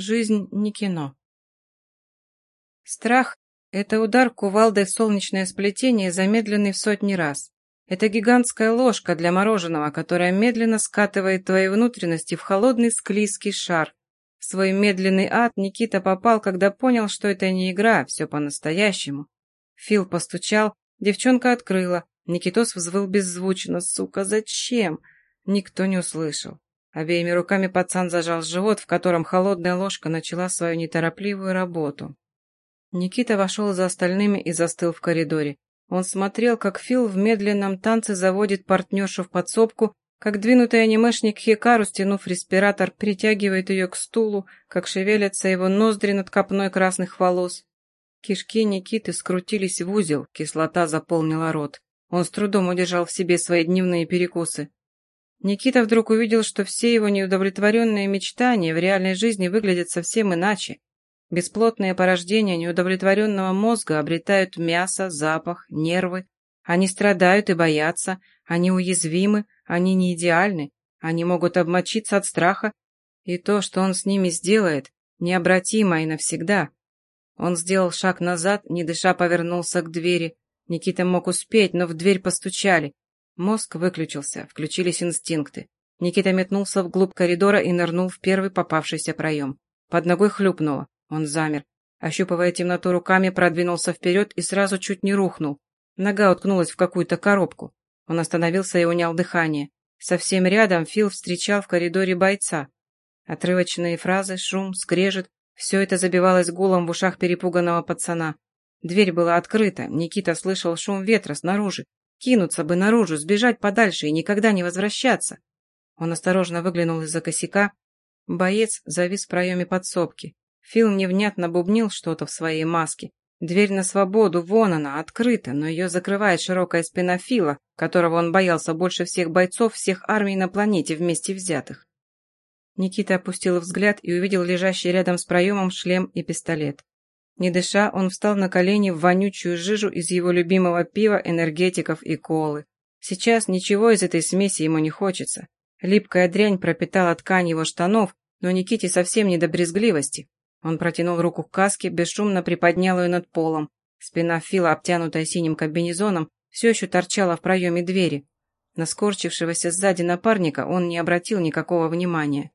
Жизнь не кино. Страх – это удар кувалдой в солнечное сплетение, замедленный в сотни раз. Это гигантская ложка для мороженого, которая медленно скатывает твои внутренности в холодный склизкий шар. В свой медленный ад Никита попал, когда понял, что это не игра, все по-настоящему. Фил постучал, девчонка открыла. Никитос взвыл беззвучно. «Сука, зачем?» Никто не услышал. Обеими руками пацан зажал живот, в котором холодная ложка начала свою неторопливую работу. Никита вошел за остальными и застыл в коридоре. Он смотрел, как Фил в медленном танце заводит партнершу в подсобку, как двинутый анимешник Хикару, стянув респиратор, притягивает ее к стулу, как шевелятся его ноздри над копной красных волос. Кишки Никиты скрутились в узел, кислота заполнила рот. Он с трудом удержал в себе свои дневные перекусы. Никита вдруг увидел, что все его неудовлетворенные мечтания в реальной жизни выглядят совсем иначе. Бесплотные порождения неудовлетворенного мозга обретают мясо, запах, нервы. Они страдают и боятся, они уязвимы, они не идеальны, они могут обмочиться от страха, и то, что он с ними сделает, необратимо и навсегда. Он сделал шаг назад, не дыша повернулся к двери. Никита мог успеть, но в дверь постучали. Мозг выключился, включились инстинкты. Никита метнулся вглубь коридора и нырнул в первый попавшийся проем. Под ногой хлюпнуло. Он замер. Ощупывая темноту руками, продвинулся вперед и сразу чуть не рухнул. Нога уткнулась в какую-то коробку. Он остановился и унял дыхание. Совсем рядом Фил встречал в коридоре бойца. Отрывочные фразы, шум, скрежет — все это забивалось гулом в ушах перепуганного пацана. Дверь была открыта, Никита слышал шум ветра снаружи. Кинуться бы наружу, сбежать подальше и никогда не возвращаться. Он осторожно выглянул из-за косяка. Боец завис в проеме подсобки. Фил невнятно бубнил что-то в своей маске. Дверь на свободу, вон она, открыта, но ее закрывает широкая спина Фила, которого он боялся больше всех бойцов всех армий на планете вместе взятых. Никита опустил взгляд и увидел лежащий рядом с проемом шлем и пистолет. Не дыша, он встал на колени в вонючую жижу из его любимого пива, энергетиков и колы. Сейчас ничего из этой смеси ему не хочется. Липкая дрянь пропитала ткань его штанов, но Никите совсем не до брезгливости. Он протянул руку к каске, бесшумно приподнял ее над полом. Спина Фила, обтянутая синим комбинезоном, все еще торчала в проеме двери. На скорчившегося сзади напарника он не обратил никакого внимания.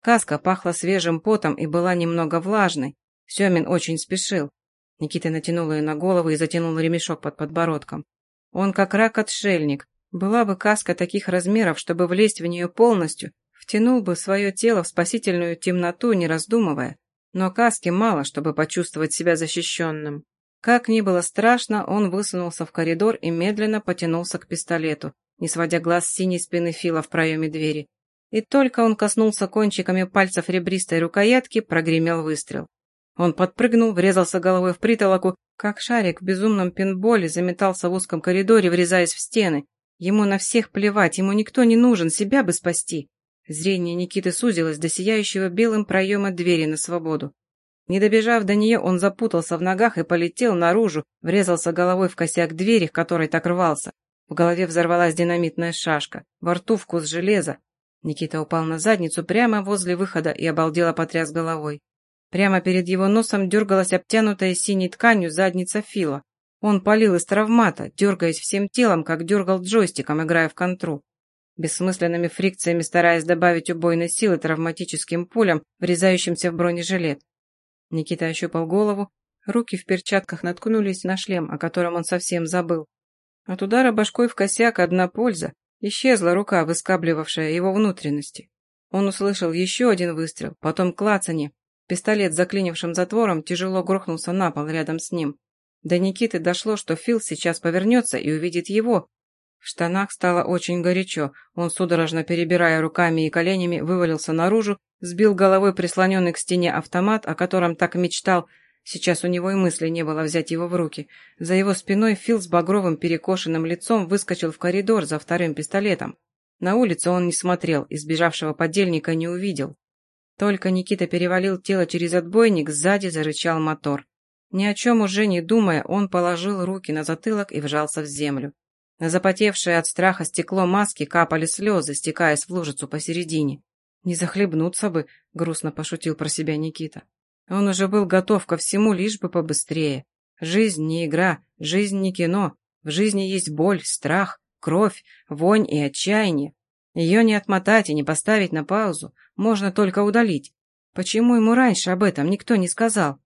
Каска пахла свежим потом и была немного влажной. Семин очень спешил. Никита натянул ее на голову и затянул ремешок под подбородком. Он как рак-отшельник. Была бы каска таких размеров, чтобы влезть в нее полностью, втянул бы свое тело в спасительную темноту, не раздумывая. Но каски мало, чтобы почувствовать себя защищенным. Как ни было страшно, он высунулся в коридор и медленно потянулся к пистолету, не сводя глаз с синей спины Фила в проеме двери. И только он коснулся кончиками пальцев ребристой рукоятки, прогремел выстрел. Он подпрыгнул, врезался головой в притолоку, как шарик в безумном пинболе заметался в узком коридоре, врезаясь в стены. Ему на всех плевать, ему никто не нужен, себя бы спасти. Зрение Никиты сузилось до сияющего белым проема двери на свободу. Не добежав до нее, он запутался в ногах и полетел наружу, врезался головой в косяк двери, в которой так рвался. В голове взорвалась динамитная шашка, во рту вкус железа. Никита упал на задницу прямо возле выхода и обалдело потряс головой. Прямо перед его носом дергалась обтянутая синей тканью задница Фила. Он палил из травмата, дергаясь всем телом, как дергал джойстиком, играя в контру бессмысленными фрикциями стараясь добавить убойной силы травматическим пулям, врезающимся в бронежилет. Никита ощупал голову, руки в перчатках наткнулись на шлем, о котором он совсем забыл. От удара башкой в косяк одна польза, исчезла рука, выскабливавшая его внутренности. Он услышал еще один выстрел, потом клацанье. Пистолет с заклинившим затвором тяжело грохнулся на пол рядом с ним. До Никиты дошло, что Фил сейчас повернется и увидит его, в штанах стало очень горячо. Он, судорожно перебирая руками и коленями, вывалился наружу, сбил головой прислоненный к стене автомат, о котором так мечтал. Сейчас у него и мысли не было взять его в руки. За его спиной Фил с багровым перекошенным лицом выскочил в коридор за вторым пистолетом. На улицу он не смотрел, избежавшего подельника не увидел. Только Никита перевалил тело через отбойник, сзади зарычал мотор. Ни о чем уже не думая, он положил руки на затылок и вжался в землю. На запотевшее от страха стекло маски капали слезы, стекаясь в лужицу посередине. Не захлебнуться бы, грустно пошутил про себя Никита. Он уже был готов ко всему, лишь бы побыстрее. Жизнь не игра, жизнь не кино. В жизни есть боль, страх, кровь, вонь и отчаяние. Ее не отмотать и не поставить на паузу, можно только удалить. Почему ему раньше об этом никто не сказал?